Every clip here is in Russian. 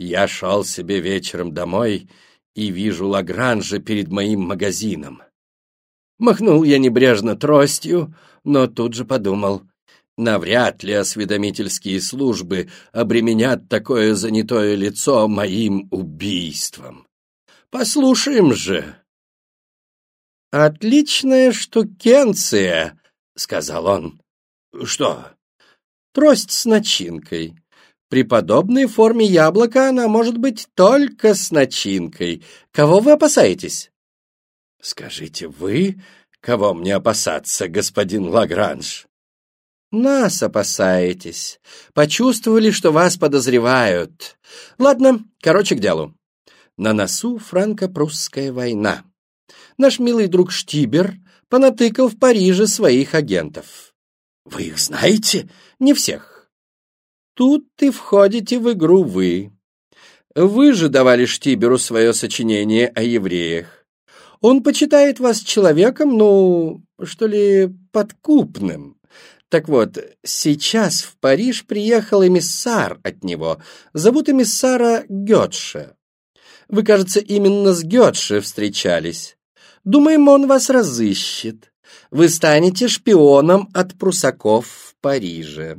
Я шел себе вечером домой и вижу Лагранжа перед моим магазином. Махнул я небрежно тростью, но тут же подумал, навряд ли осведомительские службы обременят такое занятое лицо моим убийством. Послушаем же. «Отличная штукенция», — сказал он. «Что?» «Трость с начинкой. При подобной форме яблока она может быть только с начинкой. Кого вы опасаетесь?» «Скажите вы, кого мне опасаться, господин Лагранж?» «Нас опасаетесь. Почувствовали, что вас подозревают. Ладно, короче к делу. На носу франко-прусская война. Наш милый друг Штибер понатыкал в Париже своих агентов. Вы их знаете? Не всех. Тут и входите в игру вы. Вы же давали Штиберу свое сочинение о евреях. Он почитает вас человеком, ну, что ли, подкупным. Так вот, сейчас в Париж приехал эмиссар от него. Зовут эмиссара Гетше. Вы, кажется, именно с Гетше встречались. Думаем, он вас разыщет. Вы станете шпионом от прусаков в Париже.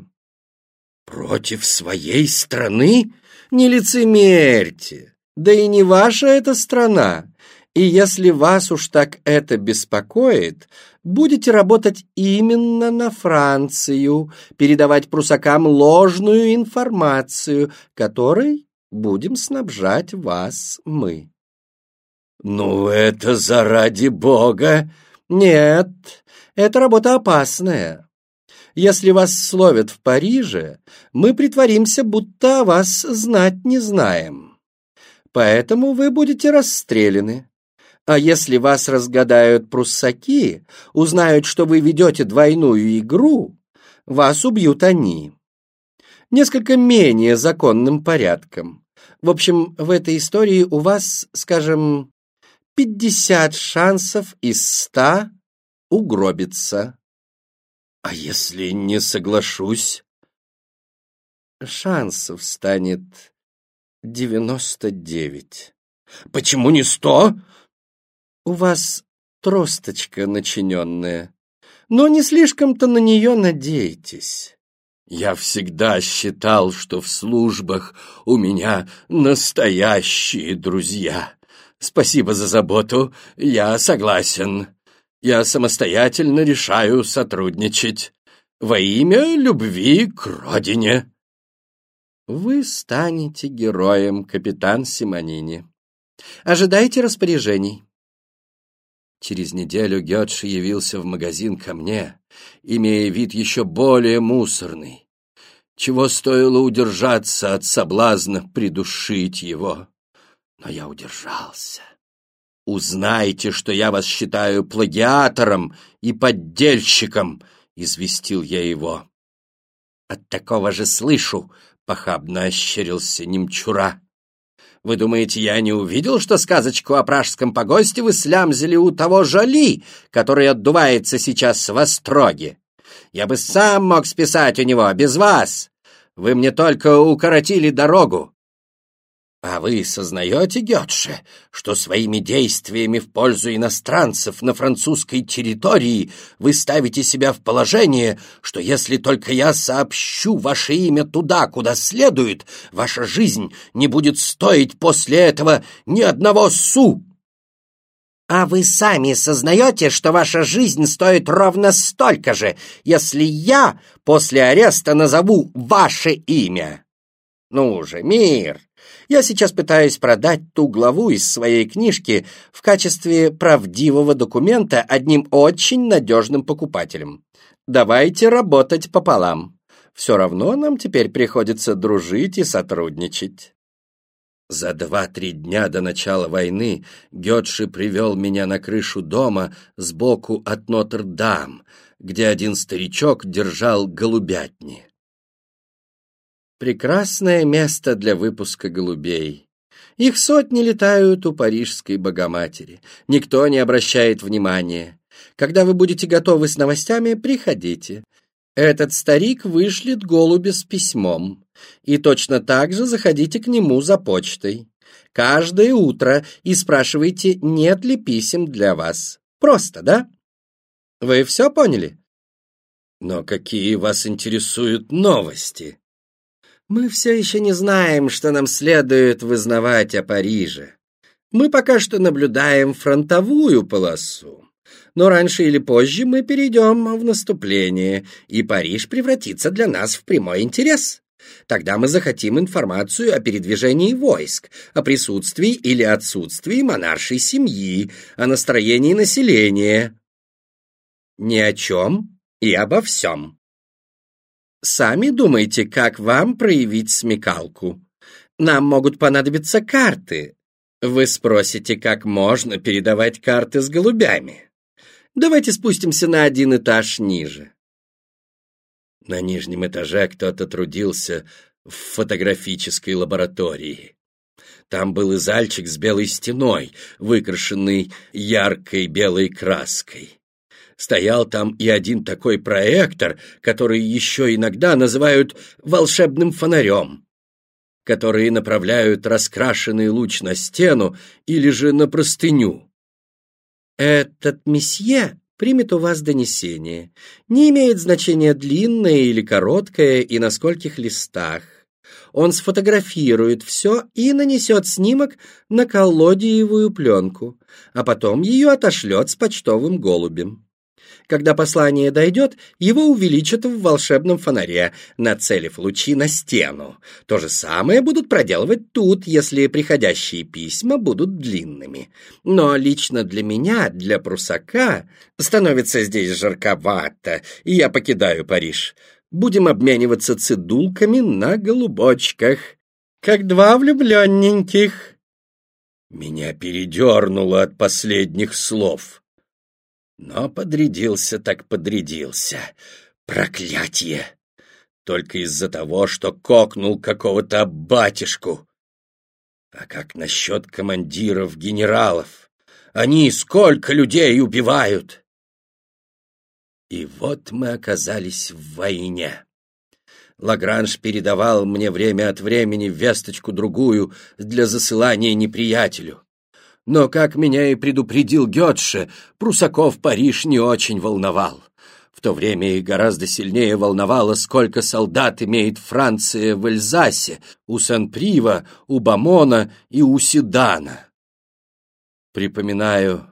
Против своей страны? Не лицемерьте. Да и не ваша эта страна. И если вас уж так это беспокоит, будете работать именно на Францию, передавать прусакам ложную информацию, которой будем снабжать вас мы. Ну, это заради бога. Нет, это работа опасная. Если вас словят в Париже, мы притворимся, будто о вас знать не знаем. Поэтому вы будете расстреляны. А если вас разгадают пруссаки, узнают, что вы ведете двойную игру, вас убьют они. Несколько менее законным порядком. В общем, в этой истории у вас, скажем, пятьдесят шансов из ста угробиться. А если не соглашусь? Шансов станет девяносто девять. Почему не сто? У вас тросточка начиненная, но не слишком-то на нее надейтесь. Я всегда считал, что в службах у меня настоящие друзья. Спасибо за заботу, я согласен. Я самостоятельно решаю сотрудничать во имя любви к родине. Вы станете героем, капитан Симонини. Ожидайте распоряжений. Через неделю Гетш явился в магазин ко мне, имея вид еще более мусорный, чего стоило удержаться от соблазна придушить его. Но я удержался. «Узнайте, что я вас считаю плагиатором и поддельщиком», — известил я его. «От такого же слышу», — похабно ощерился немчура. Вы думаете, я не увидел, что сказочку о пражском погосте вы слямзили у того Жоли, который отдувается сейчас в Остроге? Я бы сам мог списать у него, без вас. Вы мне только укоротили дорогу. А вы сознаете, Гетше, что своими действиями в пользу иностранцев на французской территории вы ставите себя в положение, что если только я сообщу ваше имя туда, куда следует, ваша жизнь не будет стоить после этого ни одного су? А вы сами сознаете, что ваша жизнь стоит ровно столько же, если я после ареста назову ваше имя? Ну же, мир! Я сейчас пытаюсь продать ту главу из своей книжки в качестве правдивого документа одним очень надежным покупателем. Давайте работать пополам. Все равно нам теперь приходится дружить и сотрудничать. За два-три дня до начала войны Гетши привел меня на крышу дома сбоку от Нотр-Дам, где один старичок держал голубятни. Прекрасное место для выпуска голубей. Их сотни летают у парижской Богоматери. Никто не обращает внимания. Когда вы будете готовы с новостями, приходите. Этот старик вышлет голубя с письмом. И точно так же заходите к нему за почтой. Каждое утро и спрашивайте, нет ли писем для вас. Просто, да? Вы все поняли? Но какие вас интересуют новости? Мы все еще не знаем, что нам следует вызнавать о Париже. Мы пока что наблюдаем фронтовую полосу. Но раньше или позже мы перейдем в наступление, и Париж превратится для нас в прямой интерес. Тогда мы захотим информацию о передвижении войск, о присутствии или отсутствии монаршей семьи, о настроении населения. Ни о чем и обо всем. Сами думайте, как вам проявить смекалку. Нам могут понадобиться карты. Вы спросите, как можно передавать карты с голубями. Давайте спустимся на один этаж ниже. На нижнем этаже кто-то трудился в фотографической лаборатории. Там был и зальчик с белой стеной, выкрашенный яркой белой краской. Стоял там и один такой проектор, который еще иногда называют волшебным фонарем, которые направляют раскрашенный луч на стену или же на простыню. Этот месье примет у вас донесение. Не имеет значения длинное или короткое и на скольких листах. Он сфотографирует все и нанесет снимок на коллодиевую пленку, а потом ее отошлет с почтовым голубем. Когда послание дойдет, его увеличат в волшебном фонаре, нацелив лучи на стену. То же самое будут проделывать тут, если приходящие письма будут длинными. Но лично для меня, для прусака, становится здесь жарковато, и я покидаю Париж. Будем обмениваться цидулками на голубочках, как два влюбленненьких. Меня передернуло от последних слов. Но подрядился так подрядился. Проклятие! Только из-за того, что кокнул какого-то батюшку. А как насчет командиров, генералов? Они сколько людей убивают? И вот мы оказались в войне. Лагранж передавал мне время от времени весточку другую для засылания неприятелю. Но, как меня и предупредил Гетше, Прусаков Париж не очень волновал. В то время их гораздо сильнее волновало, сколько солдат имеет Франция в Эльзасе, у Сен-Прива, у Бамона и у Седана. Припоминаю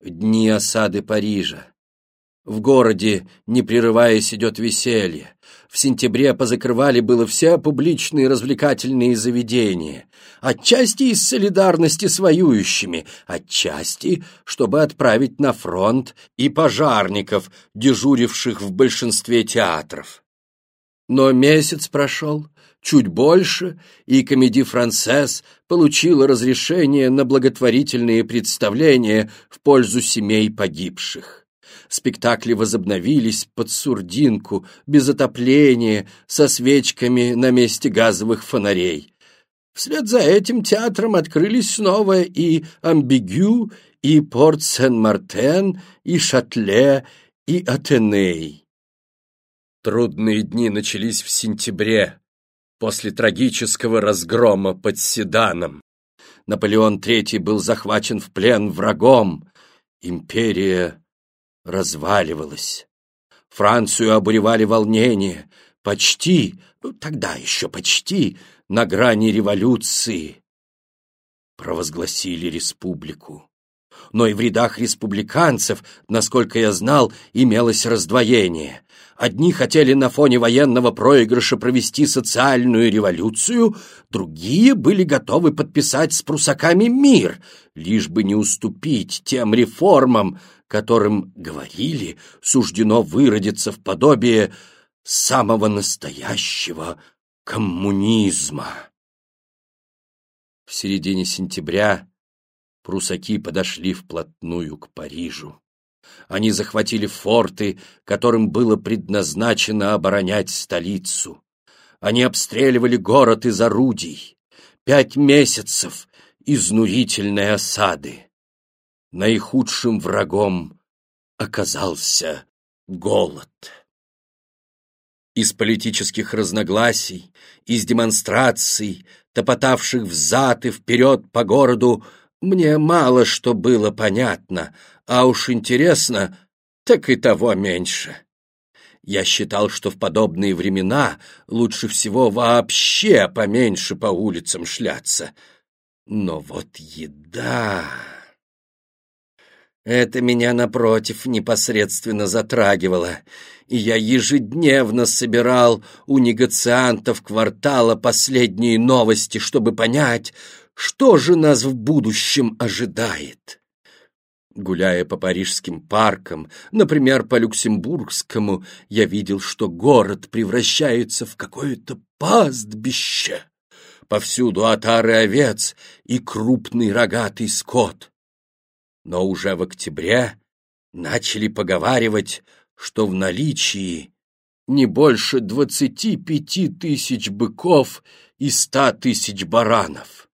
дни осады Парижа. В городе, не прерываясь, идет веселье. В сентябре позакрывали было все публичные развлекательные заведения. Отчасти из солидарности с воюющими, отчасти, чтобы отправить на фронт и пожарников, дежуривших в большинстве театров. Но месяц прошел, чуть больше, и комедий «Францесс» получила разрешение на благотворительные представления в пользу семей погибших. Спектакли возобновились под сурдинку, без отопления, со свечками на месте газовых фонарей. Вслед за этим театром открылись снова и «Амбигю», и «Порт Сен-Мартен», и «Шатле», и «Атеней». Трудные дни начались в сентябре, после трагического разгрома под Седаном. Наполеон III был захвачен в плен врагом. Империя разваливалась. Францию обуревали волнения, почти, ну, тогда еще почти, на грани революции. Провозгласили республику. Но и в рядах республиканцев, насколько я знал, имелось раздвоение. Одни хотели на фоне военного проигрыша провести социальную революцию, другие были готовы подписать с прусаками мир, лишь бы не уступить тем реформам, которым, говорили, суждено выродиться в подобие самого настоящего коммунизма. В середине сентября прусаки подошли вплотную к Парижу. Они захватили форты, которым было предназначено оборонять столицу. Они обстреливали город из орудий. Пять месяцев изнурительной осады наихудшим врагом оказался голод. Из политических разногласий, из демонстраций, топотавших взад и вперед по городу, мне мало что было понятно, а уж интересно, так и того меньше. Я считал, что в подобные времена лучше всего вообще поменьше по улицам шляться. Но вот еда... Это меня, напротив, непосредственно затрагивало, и я ежедневно собирал у негациантов квартала последние новости, чтобы понять, что же нас в будущем ожидает. Гуляя по парижским паркам, например, по Люксембургскому, я видел, что город превращается в какое-то пастбище. Повсюду отары овец и крупный рогатый скот. Но уже в октябре начали поговаривать, что в наличии не больше двадцати пяти тысяч быков и ста тысяч баранов.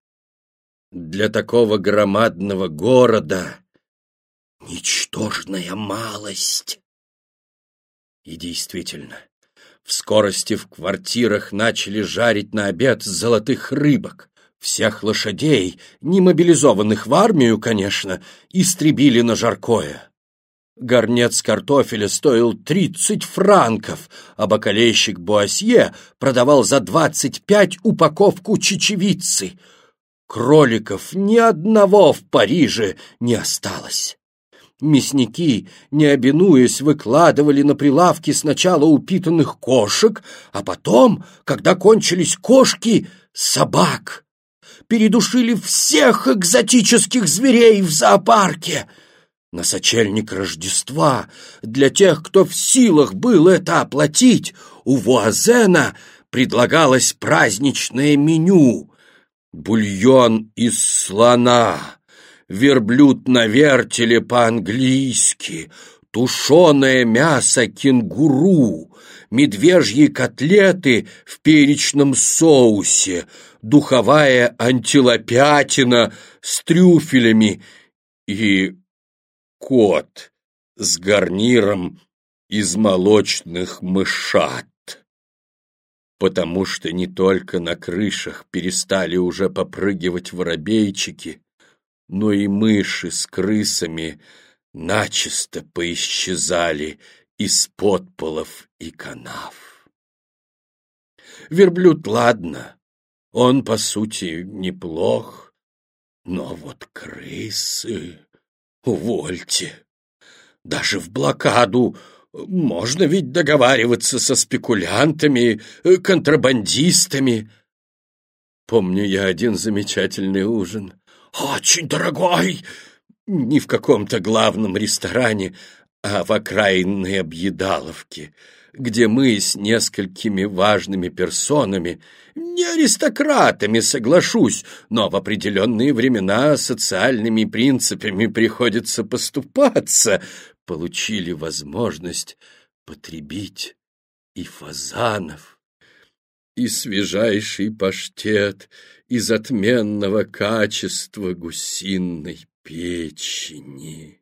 Для такого громадного города ничтожная малость. И действительно, в скорости в квартирах начали жарить на обед золотых рыбок. Всех лошадей, не мобилизованных в армию, конечно, истребили на жаркое. Горнец картофеля стоил тридцать франков, а бакалейщик Буасье продавал за двадцать пять упаковку чечевицы. Кроликов ни одного в Париже не осталось. Мясники, не обинуясь, выкладывали на прилавки сначала упитанных кошек, а потом, когда кончились кошки, собак. Передушили всех экзотических зверей в зоопарке. На сочельник Рождества для тех, кто в силах был это оплатить, у Вуазена предлагалось праздничное меню. Бульон из слона, верблюд на вертеле по-английски, тушеное мясо кенгуру, медвежьи котлеты в перечном соусе, духовая антилопятина с трюфелями и кот с гарниром из молочных мышат. Потому что не только на крышах перестали уже попрыгивать воробейчики, но и мыши с крысами начисто поисчезали из подполов и канав. Верблюд, ладно, он, по сути, неплох, но вот крысы, увольте, даже в блокаду можно ведь договариваться со спекулянтами, контрабандистами. Помню я один замечательный ужин. Очень дорогой, не в каком-то главном ресторане, а в окраинной объедаловке, где мы с несколькими важными персонами, не аристократами, соглашусь, но в определенные времена социальными принципами приходится поступаться, получили возможность потребить и фазанов, и свежайший паштет, из отменного качества гусиной печени.